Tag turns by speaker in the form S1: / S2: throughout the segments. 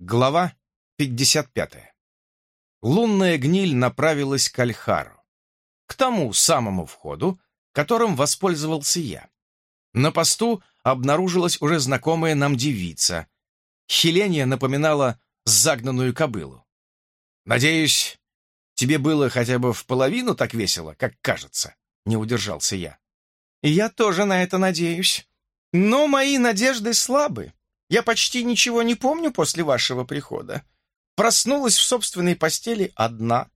S1: Глава 55. Лунная гниль направилась к Альхару, к тому самому входу, которым воспользовался я. На посту обнаружилась уже знакомая нам девица. Хеления напоминала загнанную кобылу. «Надеюсь, тебе было хотя бы в половину так весело, как кажется», — не удержался я.
S2: «Я тоже на это надеюсь. Но мои надежды слабы. Я почти ничего не помню после вашего прихода. Проснулась в собственной постели одна,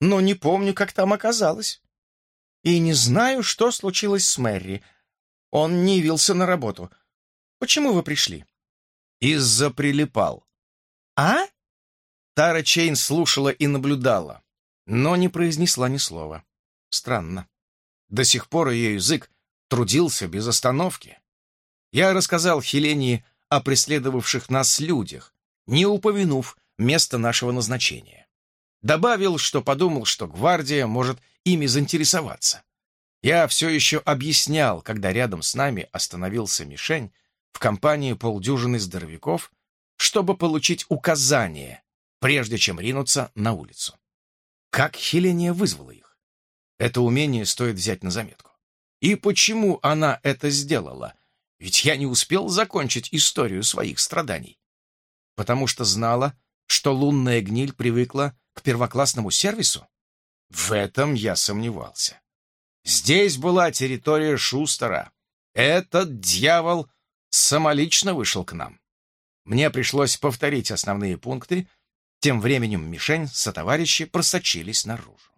S2: но не помню, как там оказалась. И не знаю, что случилось с Мэри. Он не явился на работу. Почему вы пришли?
S1: Из-за прилипал.
S2: А?
S1: Тара Чейн слушала и наблюдала, но не произнесла ни слова. Странно. До сих пор ее язык трудился без остановки. Я рассказал Хелении о преследовавших нас людях, не упомянув место нашего назначения. Добавил, что подумал, что гвардия может ими заинтересоваться. Я все еще объяснял, когда рядом с нами остановился мишень в компании полдюжины здоровяков, чтобы получить указание, прежде чем ринуться на улицу. Как Хеления вызвала их? Это умение стоит взять на заметку. И почему она это сделала, ведь я не успел закончить историю своих страданий. Потому что знала, что лунная гниль привыкла к первоклассному сервису? В этом я сомневался. Здесь была территория Шустера. Этот дьявол самолично вышел к нам. Мне пришлось повторить основные пункты, тем временем мишень сотоварищи просочились наружу.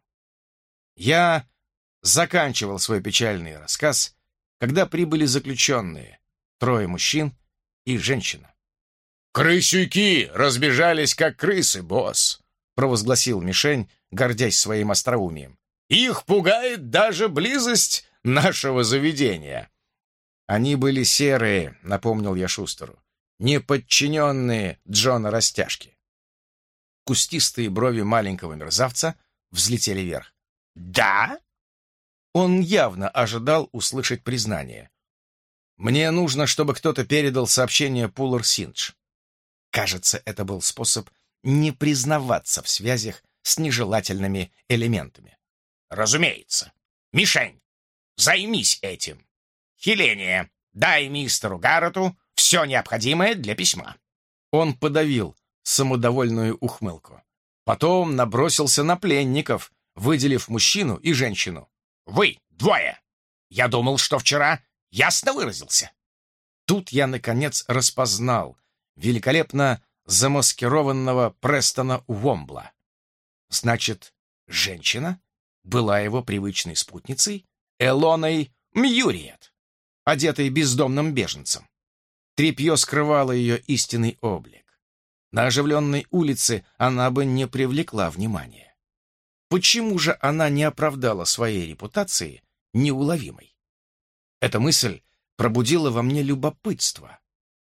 S1: Я заканчивал свой печальный рассказ, когда прибыли заключенные, трое мужчин и женщина.
S3: «Крысюки разбежались, как крысы, босс!» — провозгласил Мишень, гордясь своим остроумием. «Их пугает даже близость нашего заведения!»
S1: «Они были серые», — напомнил я Шустеру, «неподчиненные Джона Растяжки». Кустистые брови маленького мерзавца взлетели вверх.
S3: «Да?»
S1: Он явно ожидал услышать признание. «Мне нужно, чтобы кто-то передал сообщение Пулар Синдж». Кажется, это был способ не признаваться в связях с нежелательными элементами.
S3: «Разумеется. Мишень, займись этим. Хеления, дай мистеру Гаррету все необходимое для письма».
S1: Он подавил самодовольную ухмылку. Потом набросился на пленников, выделив мужчину и женщину.
S3: Вы двое! Я думал, что вчера ясно выразился.
S1: Тут я, наконец, распознал великолепно замаскированного Престона Уомбла. Значит, женщина была его привычной спутницей Элоной Мьюриет, одетой бездомным беженцем. Трепье скрывало ее истинный облик. На оживленной улице она бы не привлекла внимания. Почему же она не оправдала своей репутации неуловимой? Эта мысль пробудила во мне любопытство.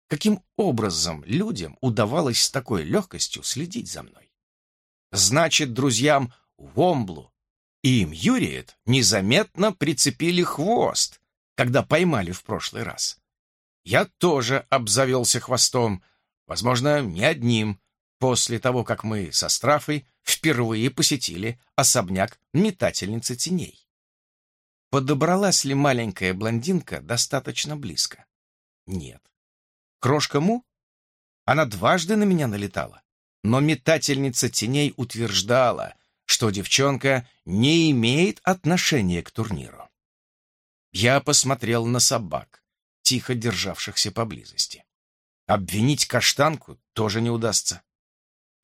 S1: Каким образом людям удавалось с такой легкостью следить за мной? Значит, друзьям Вомблу и им Юриет незаметно прицепили хвост, когда поймали в прошлый раз. Я тоже обзавелся хвостом, возможно, не одним, после того, как мы со Страфой впервые посетили особняк метательницы теней. Подобралась ли маленькая блондинка достаточно близко? Нет. Крошка Му? Она дважды на меня налетала, но метательница теней утверждала, что девчонка не имеет отношения к турниру. Я посмотрел на собак, тихо державшихся поблизости. Обвинить каштанку тоже не удастся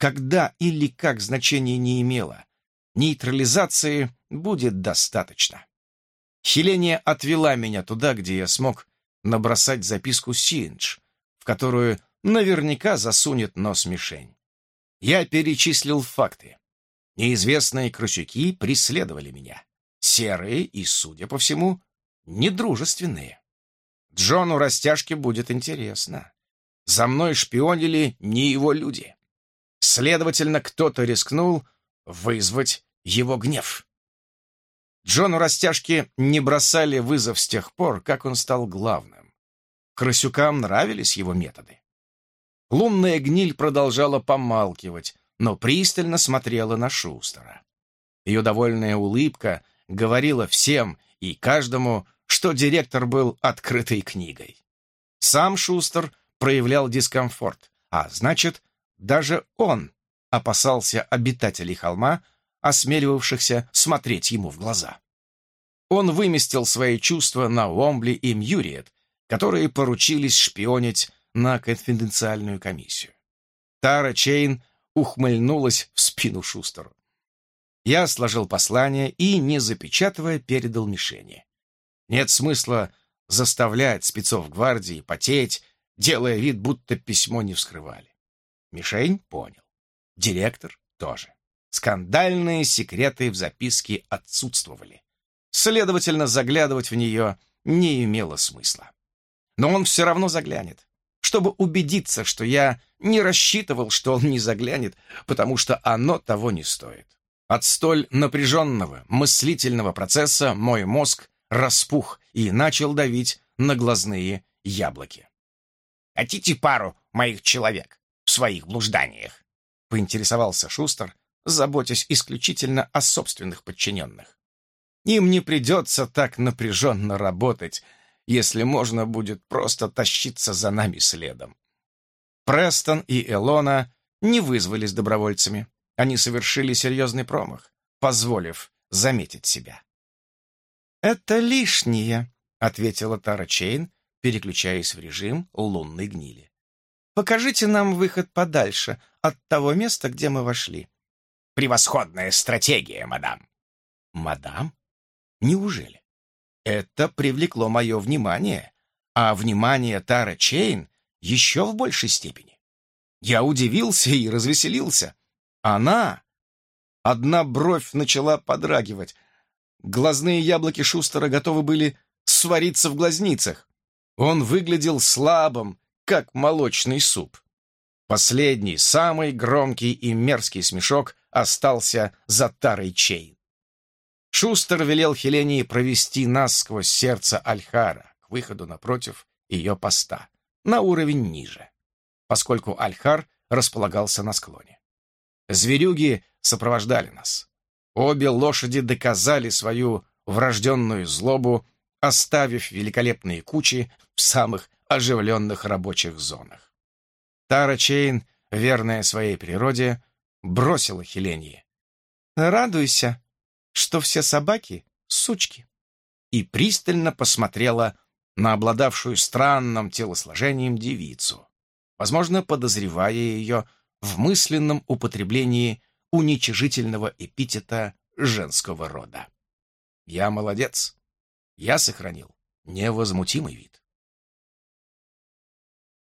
S1: когда или как значения не имело. Нейтрализации будет достаточно. Хеления отвела меня туда, где я смог набросать записку Синдж, в которую наверняка засунет нос мишень. Я перечислил факты. Неизвестные крысюки преследовали меня. Серые и, судя по всему, недружественные. Джону растяжке будет интересно. За мной шпионили не его люди. Следовательно, кто-то рискнул вызвать его гнев. Джону растяжки не бросали вызов с тех пор, как он стал главным. Крысюкам нравились его методы. Лунная гниль продолжала помалкивать, но пристально смотрела на Шустера. Ее довольная улыбка говорила всем и каждому, что директор был открытой книгой. Сам Шустер проявлял дискомфорт, а значит, даже он опасался обитателей холма, осмеливавшихся смотреть ему в глаза. Он выместил свои чувства на Уомбли и Мьюриет, которые поручились шпионить на конфиденциальную комиссию. Тара Чейн ухмыльнулась в спину Шустеру. Я сложил послание и, не запечатывая, передал мишени. Нет смысла заставлять спецов гвардии потеть, делая вид, будто письмо не вскрывали. Мишень понял. Директор тоже. Скандальные секреты в записке отсутствовали. Следовательно, заглядывать в нее не имело смысла. Но он все равно заглянет, чтобы убедиться, что я не рассчитывал, что он не заглянет, потому что оно того не стоит. От столь напряженного мыслительного процесса мой мозг распух и начал давить на глазные яблоки. «Хотите пару моих человек своих блужданиях?» — поинтересовался Шустер, заботясь исключительно о собственных подчиненных. Им не придется так напряженно работать, если можно будет просто тащиться за нами следом. Престон и Элона не вызвались добровольцами. Они совершили серьезный промах, позволив заметить себя.
S2: «Это лишнее», — ответила Тара Чейн, переключаясь в режим лунной гнили. «Покажите нам выход подальше от того места, где мы вошли».
S3: «Превосходная стратегия, мадам».
S1: «Мадам? Неужели? Это привлекло мое внимание, а внимание Тара Чейн еще в большей степени. Я удивился и развеселился. Она... Одна бровь начала подрагивать. Глазные яблоки Шустера готовы были свариться в глазницах. Он выглядел слабым, как молочный суп. Последний, самый громкий и мерзкий смешок остался за Тарой Чейн. Шустер велел Хелении провести нас сквозь сердце Альхара к выходу напротив ее поста, на уровень ниже, поскольку Альхар располагался на склоне. Зверюги сопровождали нас. Обе лошади доказали свою врожденную злобу, оставив великолепные кучи в самых оживленных рабочих зонах. Тара Чейн, верная своей природе, бросила Хеленье.
S2: «Радуйся, что все собаки — сучки»,
S1: и пристально посмотрела на обладавшую странным телосложением девицу, возможно, подозревая ее в мысленном употреблении уничижительного эпитета женского рода. Я молодец. Я сохранил невозмутимый вид.